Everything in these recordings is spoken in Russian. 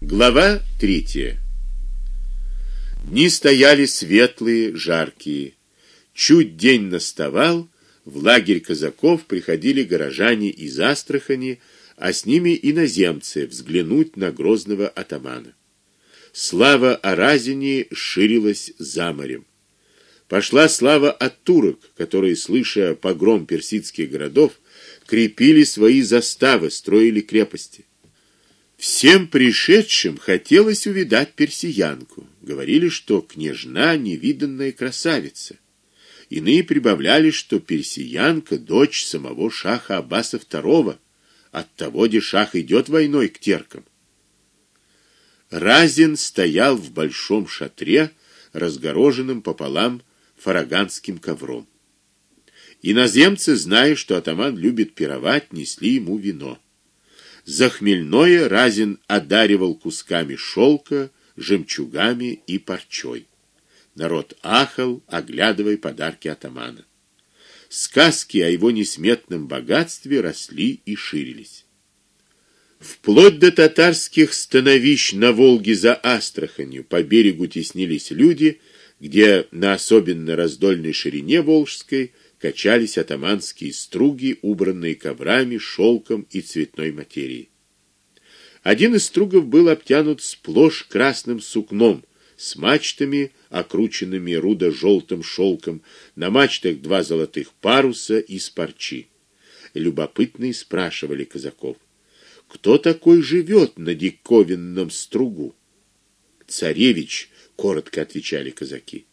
Глава третья. Дни стояли светлые, жаркие. Чуть день наставал, в лагерь казаков приходили горожане из Астрахани, а с ними иноземцы взглянуть на грозного атамана. Слава о Разине ширилась за морем. Пошла слава от турок, которые, слыша погром персидских городов, крепили свои заставы, строили крепости. Всем пришедшим хотелось увидать персиянку. Говорили, что княжна невиданная красавица. Иные прибавляли, что персиянка дочь самого шаха Аббаса II. Оттого де шах идет войной к теркам. Разин стоял в большом шатре, разгороженном пополам фараганским ковром. Иноземцы, зная, что атаман любит пировать, несли ему вино. За хмельное Разин одаривал кусками шелка, жемчугами и парчой. Народ ахал, оглядывая подарки атамана. Сказки о его несметном богатстве росли и ширились. Вплоть до татарских становищ на Волге за Астраханью по берегу теснились люди, где на особенно раздольной ширине Волжской качались атаманские струги, убранные коврами, шелком и цветной материей. Один из стругов был обтянут сплошь красным сукном, с мачтами, окрученными рудо желтым шелком, на мачтах два золотых паруса из парчи. Любопытные спрашивали казаков: "Кто такой живет на диковинном стругу?" "Царевич", коротко отвечали казаки.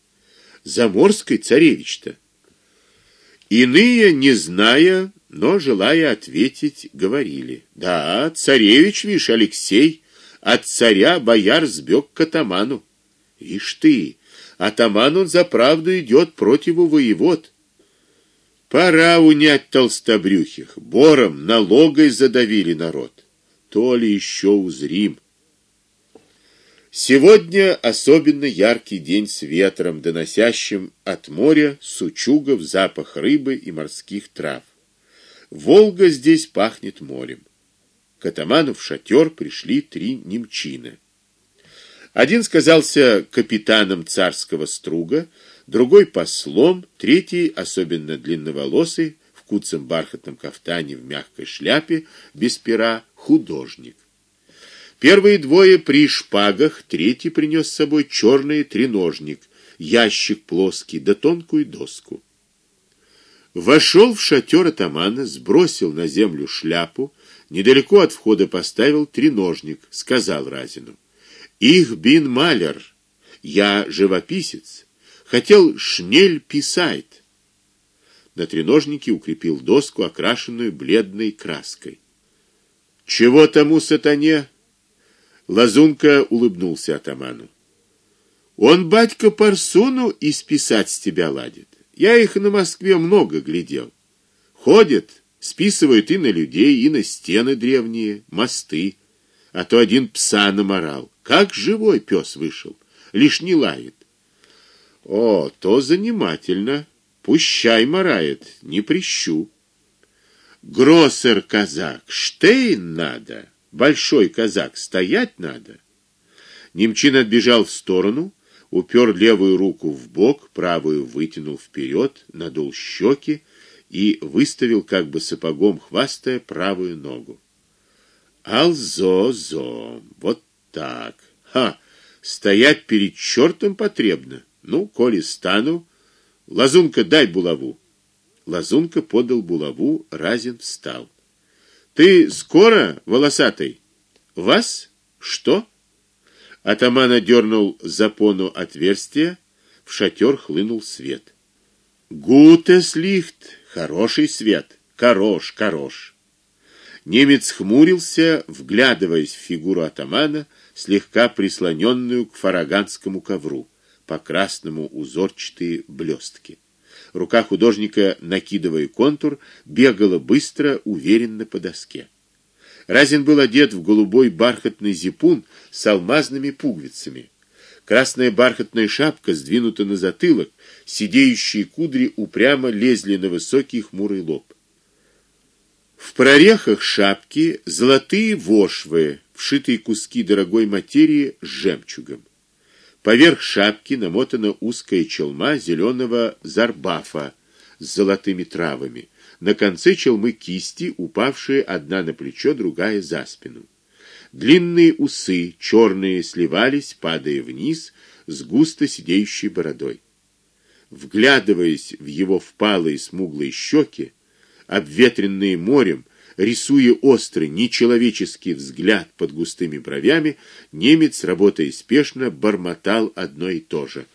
"Заморский царевич-то?" Иные, не зная, но желая ответить, говорили: "Да, царевич, вишь, Алексей, от царя бояр сбег к атаману. Ишь ты, атаман он за правду идет против воевод. Пора унять толстобрюхих, бором налогой задавили народ. То ли еще узрим. Сегодня особенно яркий день с ветром, доносящим от моря сучугов запах рыбы и морских трав. Волга здесь пахнет морем. К атаману в шатер пришли три немчины. Один сказался капитаном царского струга, другой послом, третий особенно длинноволосый в куцом бархатном кафтане в мягкой шляпе без пера художник. Первые двое при шпагах, третий принес с собой черный треножник, ящик плоский да тонкую доску. Вошел в шатер атамана, сбросил на землю шляпу, недалеко от входа поставил треножник, сказал Разину: "Их бин малер, я живописец, хотел шнель писать". На треножнике укрепил доску, окрашенную бледной краской. "Чего тому сатане?" Лазунка улыбнулся атаману. Он батька парсуну исписать с тебя ладит. Я их на Москве много глядел. Ходят, списывают и на людей, и на стены древние, мосты. А то один пса наморал. Как живой пес вышел, лишь не лает. О, то занимательно. Пущай морает, не прищу. Гроссер казак, штейн надо большой казак, стоять надо. Немчин отбежал в сторону, упер левую руку в бок, правую вытянул вперед, надул щеки и выставил как бы сапогом хвастая правую ногу. Алзо-зо. Вот так. Ха. Стоять перед чертом потребно. Ну, коли стану, Лазунка, дай булаву. Лазунка подал булаву, Разин встал. Ты скоро, волосатый? Вас? Что? Атаман одернул запону отверстия, в шатер хлынул свет. Гутес лихт, хороший свет, хорош, хорош. Немец хмурился, вглядываясь в фигуру атамана, слегка прислоненную к фараганскому ковру, по красному узорчатые блестки. Рука художника, накидывая контур, бегала быстро, уверенно по доске. Разин был одет в голубой бархатный зипун с алмазными пуговицами. Красная бархатная шапка сдвинута на затылок, сидеющие кудри упрямо лезли на высокий хмурый лоб. В прорехах шапки золотые вошвы, вшитые куски дорогой материи с жемчугом. Поверх шапки намотана узкая челма зеленого зарбафа с золотыми травами. На конце челмы кисти, упавшие одна на плечо, другая за спину. Длинные усы, черные, сливались, падая вниз с густо сидеющей бородой. Вглядываясь в его впалые смуглые щеки, обветренные морем, рисуя острый, нечеловеческий взгляд под густыми бровями, немец, работая спешно, бормотал одно и то же: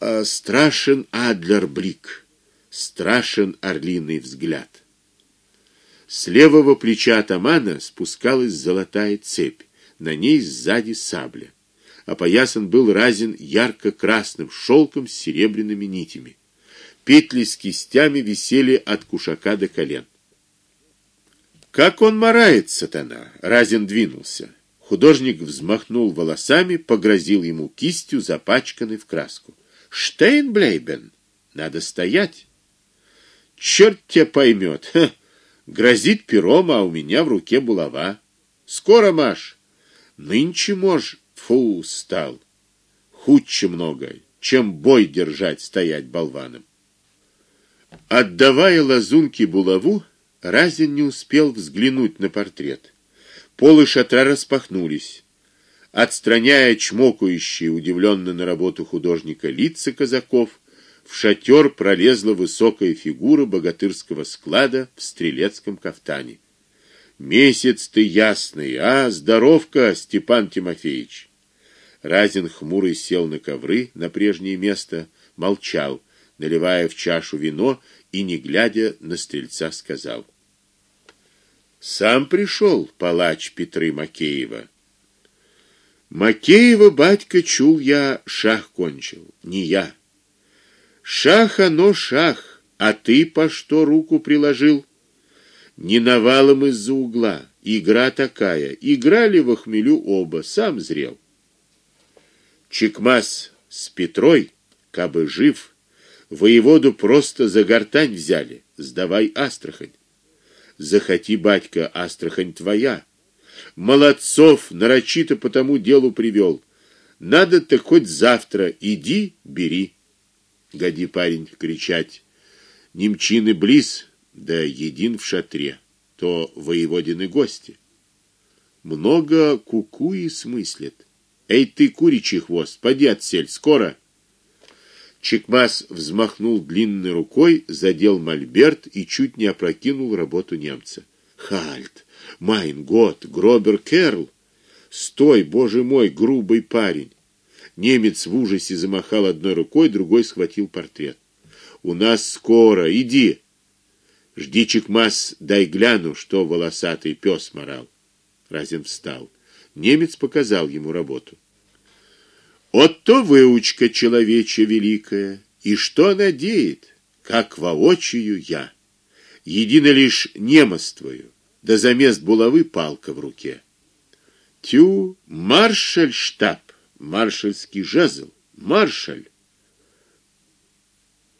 «А, "Страшен Адлерблик, страшен орлиный взгляд". С левого плеча атамана спускалась золотая цепь, на ней сзади сабля. Опоясан был разин ярко-красным шелком с серебряными нитями. Петли с кистями висели от кушака до колен. Как он марает, сатана, Разин двинулся. Художник взмахнул волосами, погрозил ему кистью, запачканной в краску. Штейнблейбен, надо стоять. Черт тебя поймет. Грозит пером, а у меня в руке булава. Скоро, Маш. Нынче мож, фу, стал. Худче много, чем бой держать, стоять болваном. Отдавая лазунки булаву, Разин не успел взглянуть на портрет. Полы шатра распахнулись. Отстраняя чмокающие удивленно на работу художника лица казаков, в шатер пролезла высокая фигура богатырского склада в стрелецком кафтане. Месяц ты ясный, а здоровка, Степан Тимофеевич. Разин хмурый сел на ковры на прежнее место, молчал, наливая в чашу вино и не глядя на стрельца сказал: Сам пришел палач Петры Макеева. Макеева батька чул я шах кончил, не я. Шах оно шах, а ты по что руку приложил? Не навалом из-за угла. Игра такая. Играли в хмелю оба, сам зрел. Чекмас с Петрой, кабы жив, Воеводу просто за гортань взяли. Сдавай Астрахань. Захоти, батька, Астрахань твоя. Молодцов нарочито по тому делу привел. Надо то хоть завтра иди, бери. Годи, парень, кричать. Немчины близ, да един в шатре, то воеводины гости. Много кукуи смыслят. Эй ты, куричий хвост, поди отсель, скоро. Чекмас взмахнул длинной рукой, задел мольберт и чуть не опрокинул работу немца. Хальт, майн гот, гробер керл. Стой, боже мой, грубый парень. Немец в ужасе замахал одной рукой, другой схватил портрет. У нас скоро, иди. Жди, Чекмас, дай гляну, что волосатый пес морал. Разин встал. Немец показал ему работу. Вот то выучка человече великая, и что надеет, как воочию я. Едино лишь немоствую, да замест булавы палка в руке. Тю, маршаль штаб, маршальский жезл, маршаль.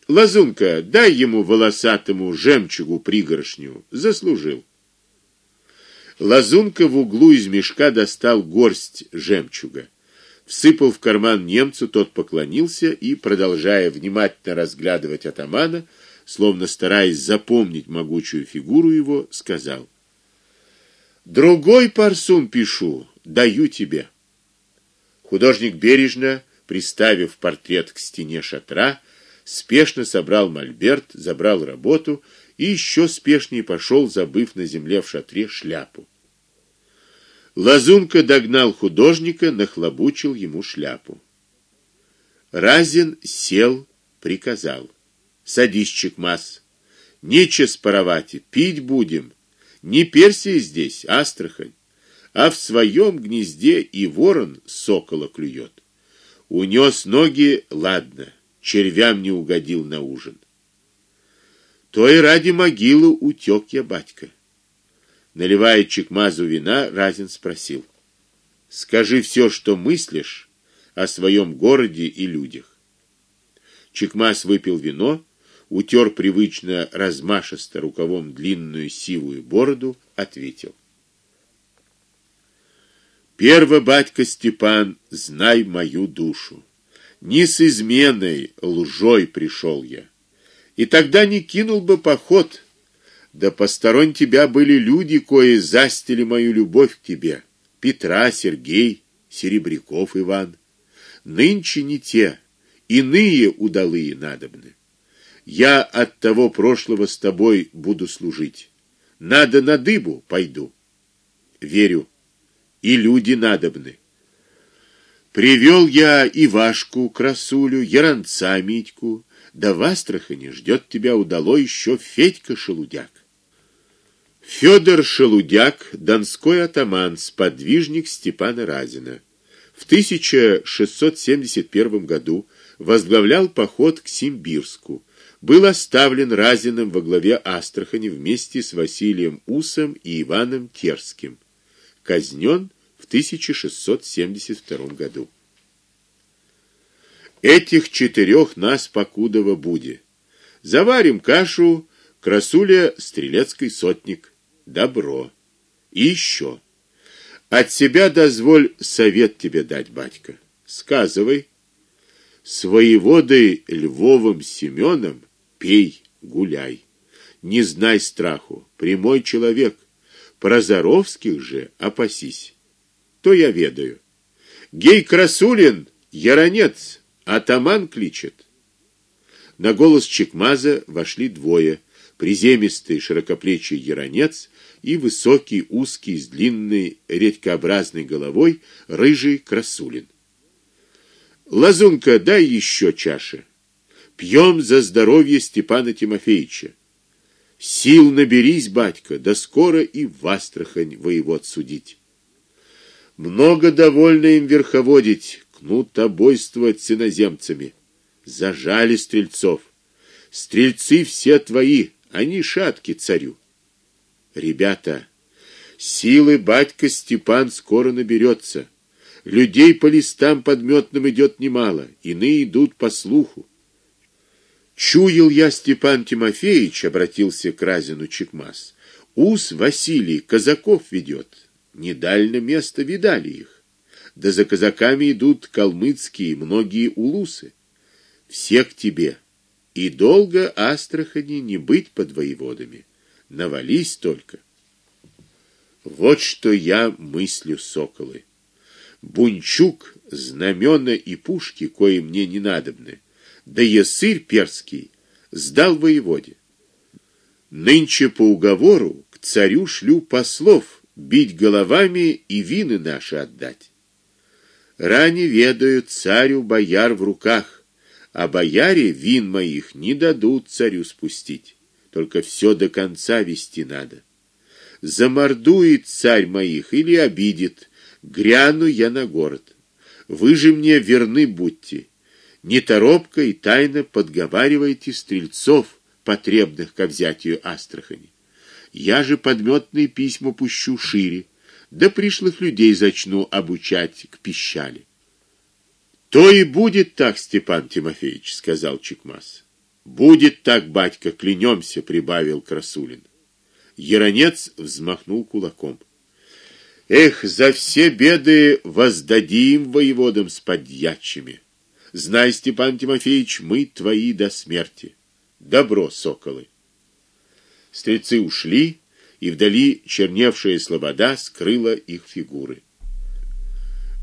Лазунка, дай ему волосатому жемчугу пригоршню, заслужил. Лазунка в углу из мешка достал горсть жемчуга всыпал в карман немцу, тот поклонился и, продолжая внимательно разглядывать атамана, словно стараясь запомнить могучую фигуру его, сказал: "Другой парсун пишу, даю тебе". Художник бережно, приставив портрет к стене шатра, спешно собрал мольберт, забрал работу и еще спешнее пошел, забыв на земле в шатре шляпу. Лазунка догнал художника, нахлобучил ему шляпу. Разин сел, приказал: "Садись, Чекмас. Нече споровать, пить будем. Не Персия здесь, Астрахань, а в своем гнезде и ворон сокола клюет. Унес ноги, ладно, червям не угодил на ужин. То и ради могилы утек я, батька. Наливая чекмазу вина, Разин спросил: "Скажи все, что мыслишь о своем городе и людях". Чекмаз выпил вино, утер привычно размашисто рукавом длинную сивую бороду, ответил: Перво, батька Степан, знай мою душу. Не с изменой, лжой пришел я. И тогда не кинул бы поход. Да посторонь тебя были люди, кои застили мою любовь к тебе. Петра, Сергей, Серебряков Иван. Нынче не те, иные удалые надобны. Я от того прошлого с тобой буду служить. Надо на дыбу пойду. Верю. И люди надобны. Привел я и Вашку, красулю, Яранца Митьку, да в Астрахани ждет тебя удало еще Федька Шелудяк. Федор Шелудяк, донской атаман, сподвижник Степана Разина. В 1671 году возглавлял поход к Симбирску. Был оставлен Разиным во главе Астрахани вместе с Василием Усом и Иваном Терским. Казнен в 1672 году. Этих четырех нас покудово буде. Заварим кашу, красуля стрелецкий сотник. Добро. И еще. От себя дозволь совет тебе дать, батька. Сказывай. С воеводой Львовым Семеном пей, гуляй. Не знай страху, прямой человек. Про Заровских же опасись. То я ведаю. Гей Красулин, яронец, атаман кличет. На голос Чекмаза вошли двое: приземистый широкоплечий яронец и высокий, узкий, с длинной редькообразной головой рыжий Красулин. Лазунка, дай еще чаши. Пьем за здоровье Степана Тимофеевича. Сил наберись, батька, да скоро и в Астрахань воевод судить. Много довольно им верховодить, кнутобойствовать с иноземцами. Зажали стрельцов. Стрельцы все твои, они шатки царю. Ребята, силы батька Степан скоро наберется. Людей по листам подметным идет немало, иные идут по слуху. Чуял я Степан Тимофеевич, обратился к Разину Чекмас. Ус Василий казаков ведет. Недально место видали их. Да за казаками идут калмыцкие многие улусы. Всех тебе. И долго Астрахани не быть под воеводами. Навались только. Вот что я мыслю, соколы. Бунчук, знамена и пушки, кои мне не надобны да ясырь перский сдал воеводе. Нынче по уговору к царю шлю послов бить головами и вины наши отдать. Ране ведаю царю бояр в руках, а бояре вин моих не дадут царю спустить. Только все до конца вести надо. Замордует царь моих или обидит, гряну я на город. Вы же мне верны будьте неторопко и тайно подговариваете стрельцов, потребных ко взятию Астрахани. Я же подметные письма пущу шире, да пришлых людей зачну обучать к пищали. То и будет так, Степан Тимофеевич, сказал Чекмас. Будет так, батька, клянемся, прибавил Красулин. Яронец взмахнул кулаком. Эх, за все беды воздадим воеводам с подьячими. Знай, Степан Тимофеевич, мы твои до смерти. Добро, соколы. Стрельцы ушли, и вдали черневшая слобода скрыла их фигуры.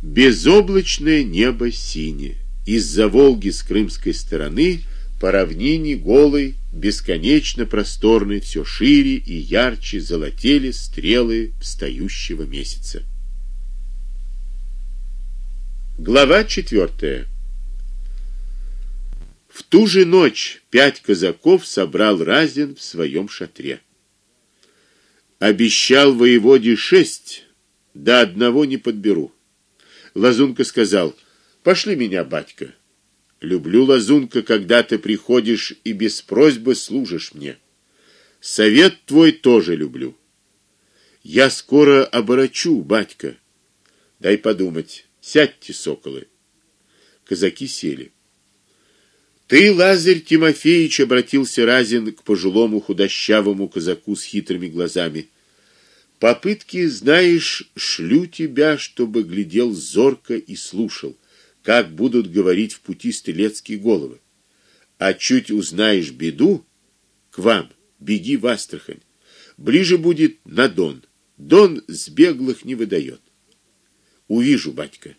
Безоблачное небо синее. Из-за Волги с крымской стороны по равнине голой, бесконечно просторной, все шире и ярче золотели стрелы встающего месяца. Глава четвертая. В ту же ночь пять казаков собрал Разин в своем шатре. Обещал воеводе шесть, до одного не подберу. Лазунка сказал: "Пошли меня, батька. Люблю Лазунка, когда ты приходишь и без просьбы служишь мне. Совет твой тоже люблю. Я скоро оборочу, батька. Дай подумать. Сядьте, соколы". Казаки сели. Ты, Лазарь Тимофеевич, обратился Разин к пожилому худощавому казаку с хитрыми глазами. Попытки, знаешь, шлю тебя, чтобы глядел зорко и слушал, как будут говорить в пути стрелецкие головы. А чуть узнаешь беду, к вам беги в Астрахань. Ближе будет на Дон. Дон с беглых не выдает. Увижу, батька.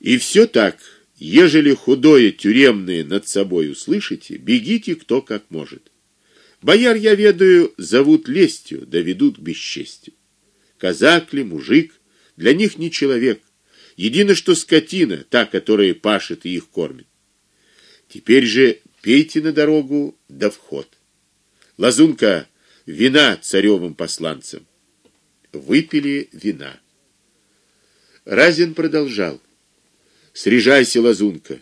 И все так, ежели худое тюремное над собой услышите, бегите кто как может. Бояр я ведаю, зовут лестью, доведут к бесчестию. Казак ли, мужик, для них не человек, едино что скотина, та, которая пашет и их кормит. Теперь же пейте на дорогу да вход. Лазунка, вина царевым посланцам. Выпили вина. Разин продолжал: Срежайся, Лазунка.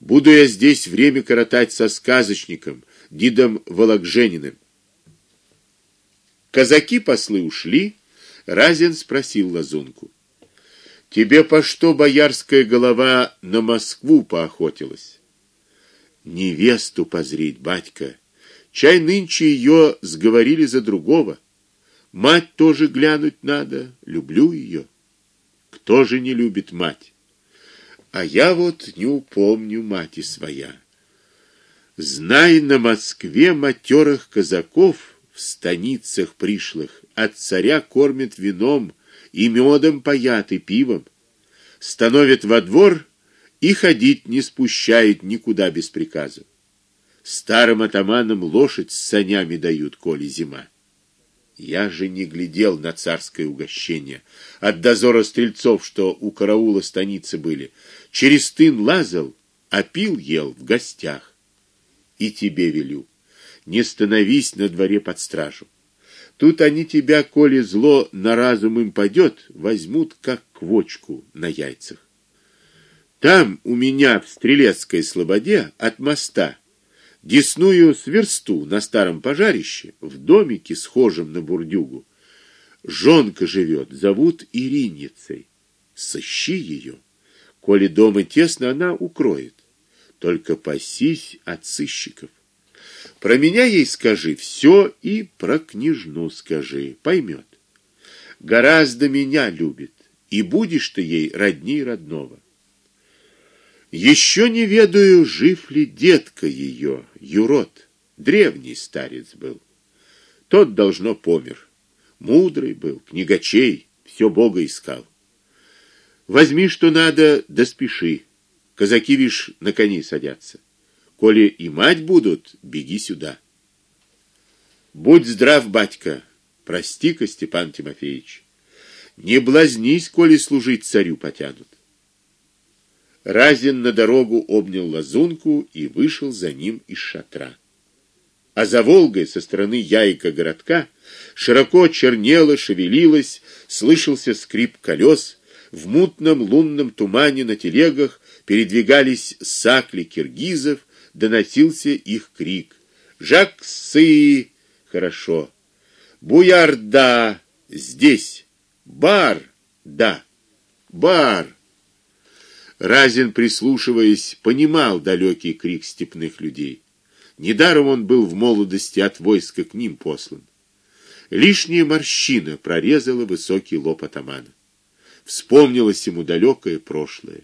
Буду я здесь время коротать со сказочником, дидом Вологжениным. Казаки послы ушли, Разин спросил Лазунку: Тебе по что боярская голова на Москву поохотилась? Невесту позрить, батька. Чай нынче ее сговорили за другого. Мать тоже глянуть надо, люблю ее. Кто же не любит мать? А я вот не упомню мати своя. Знай на Москве матерых казаков в станицах пришлых от царя кормят вином и медом поят и пивом, становят во двор и ходить не спущают никуда без приказа. Старым атаманам лошадь с санями дают, коли зима. Я же не глядел на царское угощение. От дозора стрельцов, что у караула станицы были, через тын лазал, а пил ел в гостях. И тебе велю: не становись на дворе под стражу. Тут они тебя, коли зло на разум им падет, возьмут как квочку на яйцах. Там у меня в Стрелецкой слободе от моста Десную сверсту на старом пожарище, в домике схожем на бурдюгу. Жонка живет, зовут Ириницей. Сыщи ее. Коли дома тесно, она укроет. Только пасись от сыщиков. Про меня ей скажи все и про княжну скажи, поймет. Гораздо меня любит, и будешь ты ей родней родного. Еще не ведаю, жив ли детка ее, Юрод, древний старец был. Тот должно помер. Мудрый был, книгачей, все Бога искал. Возьми, что надо, да спеши. Казаки вишь на кони садятся. Коли и мать будут, беги сюда. Будь здрав, батька. Прости-ка, Степан Тимофеевич. Не блазнись, коли служить царю потянут. Разин на дорогу обнял лазунку и вышел за ним из шатра. А за Волгой со стороны Яйка городка широко чернело, шевелилось, слышался скрип колес, в мутном лунном тумане на телегах передвигались сакли киргизов, доносился их крик: "Жаксы!" Хорошо. Буярда здесь. Бар, да. Бар. Разин, прислушиваясь, понимал далекий крик степных людей. Недаром он был в молодости от войска к ним послан. Лишняя морщина прорезала высокий лоб атамана. Вспомнилось ему далекое прошлое.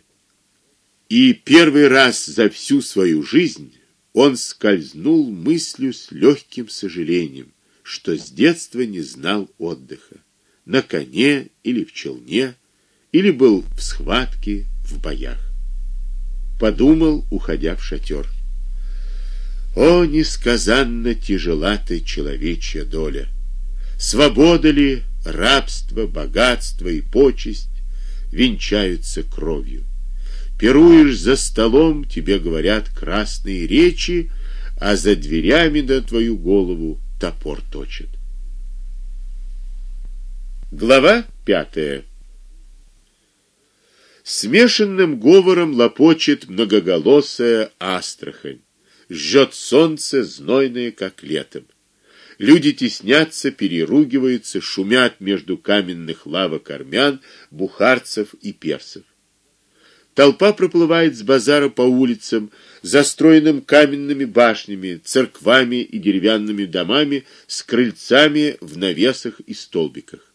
И первый раз за всю свою жизнь он скользнул мыслью с легким сожалением, что с детства не знал отдыха. На коне или в челне, или был в схватке, в боях. Подумал, уходя в шатер. О, несказанно тяжела ты человечья доля. Свобода ли, рабство, богатство и почесть венчаются кровью. Пируешь за столом, тебе говорят красные речи, а за дверями на твою голову топор точат. Глава пятая. Смешанным говором лопочет многоголосая Астрахань. Жжет солнце знойное, как летом. Люди теснятся, переругиваются, шумят между каменных лавок армян, бухарцев и персов. Толпа проплывает с базара по улицам, застроенным каменными башнями, церквами и деревянными домами с крыльцами в навесах и столбиках.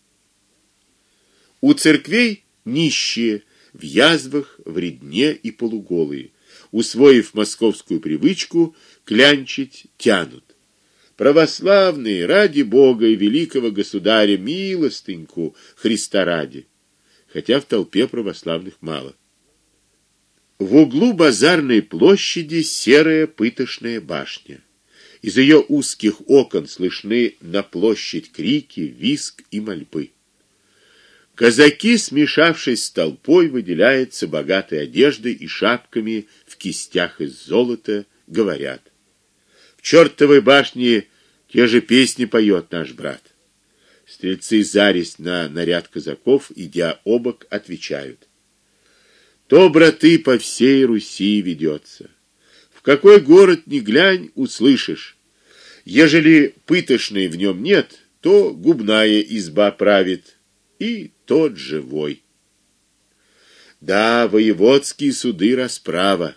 У церквей нищие, в язвах, в редне и полуголые, усвоив московскую привычку клянчить, тянут. Православные, ради Бога и великого государя, милостыньку Христа ради. Хотя в толпе православных мало. В углу базарной площади серая пытошная башня. Из ее узких окон слышны на площадь крики, визг и мольбы. Казаки, смешавшись с толпой, выделяются богатой одеждой и шапками в кистях из золота, говорят: "В чертовой башне те же песни поет наш брат". Стрельцы зарись на наряд казаков, идя обок, отвечают: то, браты, по всей Руси ведется. В какой город ни глянь, услышишь. Ежели пытошной в нем нет, то губная изба правит, и тот живой. Да, воеводские суды расправа.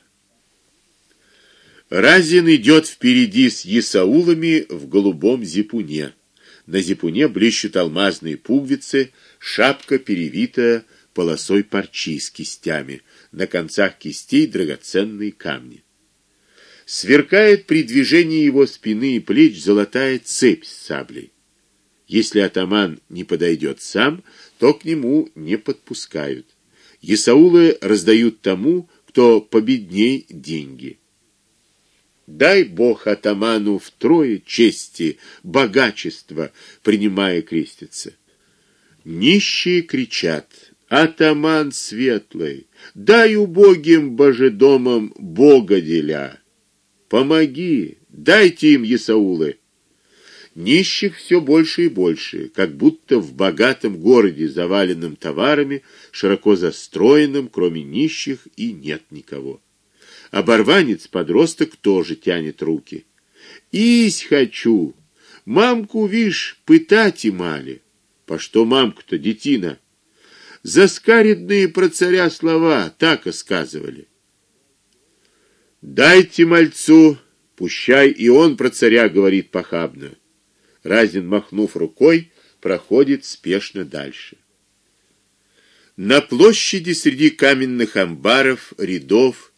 Разин идет впереди с Исаулами в голубом зипуне. На зипуне блещут алмазные пуговицы, шапка перевитая полосой парчи с кистями, на концах кистей драгоценные камни. Сверкает при движении его спины и плеч золотая цепь с саблей. Если атаман не подойдет сам, то к нему не подпускают. Исаулы раздают тому, кто победней деньги. Дай Бог атаману втрое чести, богачества, принимая креститься. Нищие кричат: Атаман светлый, дай убогим божедомам Бога деля. Помоги, дайте им Исаулы. Нищих все больше и больше, как будто в богатом городе, заваленном товарами, широко застроенном, кроме нищих и нет никого. Оборванец подросток тоже тянет руки. Ись хочу. Мамку, вишь, пытать и мали. По что мамку-то, детина? Заскаридные про царя слова так и сказывали. Дайте мальцу, пущай и он про царя говорит похабно. Разин, махнув рукой, проходит спешно дальше. На площади среди каменных амбаров, рядов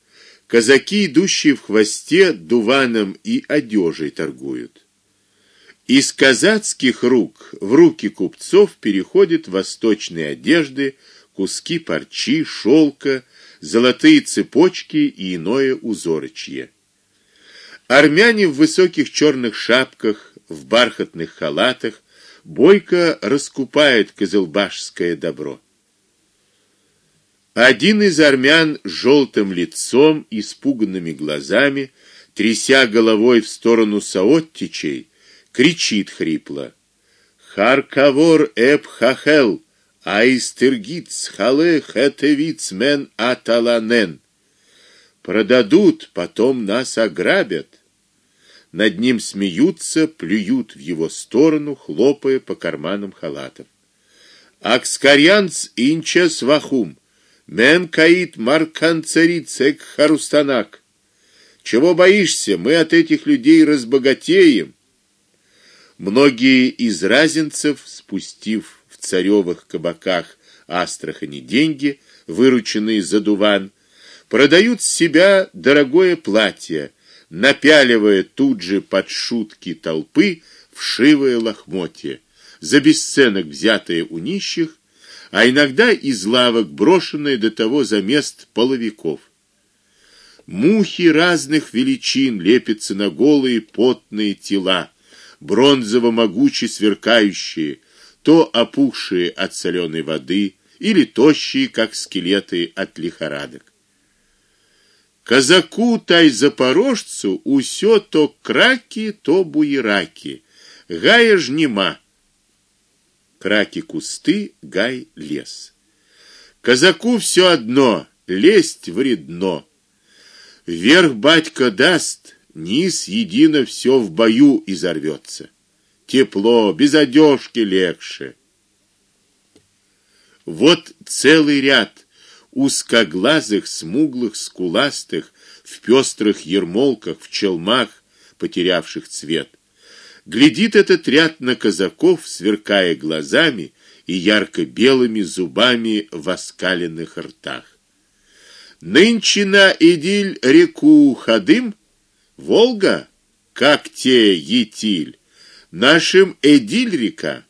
казаки, идущие в хвосте, дуваном и одежей торгуют. Из казацких рук в руки купцов переходят восточные одежды, куски парчи, шелка, золотые цепочки и иное узорочье. Армяне в высоких черных шапках, в бархатных халатах бойко раскупают козелбашское добро. Один из армян с желтым лицом и испуганными глазами, тряся головой в сторону Саоттичей, кричит хрипло: "Харкавор эп хахел, аистергиц хале хетевиц мен аталанен. Продадут, потом нас ограбят". Над ним смеются, плюют в его сторону, хлопая по карманам халатов. Акскарянц инчес вахум, мен каит марканцерицек харустанак. Чего боишься? Мы от этих людей разбогатеем. Многие из разинцев, спустив в царевых кабаках Астрахани деньги, вырученные за дуван, продают себя дорогое платье, напяливая тут же под шутки толпы вшивые лохмотья, за бесценок взятые у нищих, а иногда из лавок брошенные до того за мест половиков. Мухи разных величин лепятся на голые потные тела бронзово-могучие сверкающие, то опухшие от соленой воды или тощие, как скелеты от лихорадок. Казаку тай запорожцу усё то краки, то буераки. Гая ж нема. Краки кусты, гай лес. Казаку все одно, лезть вредно. Вверх батька даст, низ едино все в бою изорвется. Тепло, без одежки легче. Вот целый ряд узкоглазых, смуглых, скуластых, в пестрых ермолках, в челмах, потерявших цвет. Глядит этот ряд на казаков, сверкая глазами и ярко-белыми зубами в оскаленных ртах. Нынче на Идиль реку Хадым, Волга, как те Етиль, нашим Эдиль река.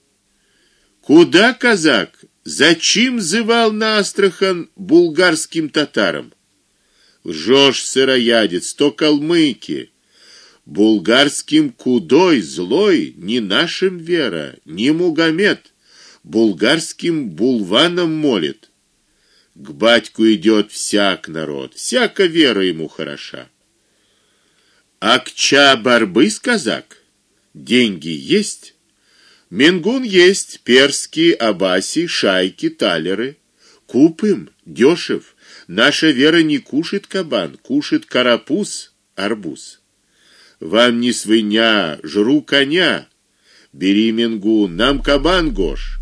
Куда казак? Зачем зывал на Астрахан булгарским татарам? Лжешь, сыроядец, то калмыки. Булгарским кудой злой не нашим вера, не Мугамед, булгарским булваном молит. К батьку идет всяк народ, всяка вера ему хороша. А к ча борьбы казак? Деньги есть? Менгун есть, перские, абаси, шайки, талеры. Купим, дешев. Наша вера не кушает кабан, кушает карапуз, арбуз. Вам не свинья, жру коня. Бери менгун, нам кабан гош.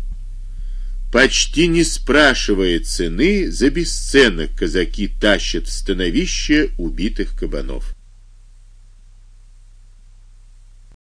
Почти не спрашивая цены, за бесценок казаки тащат в становище убитых кабанов.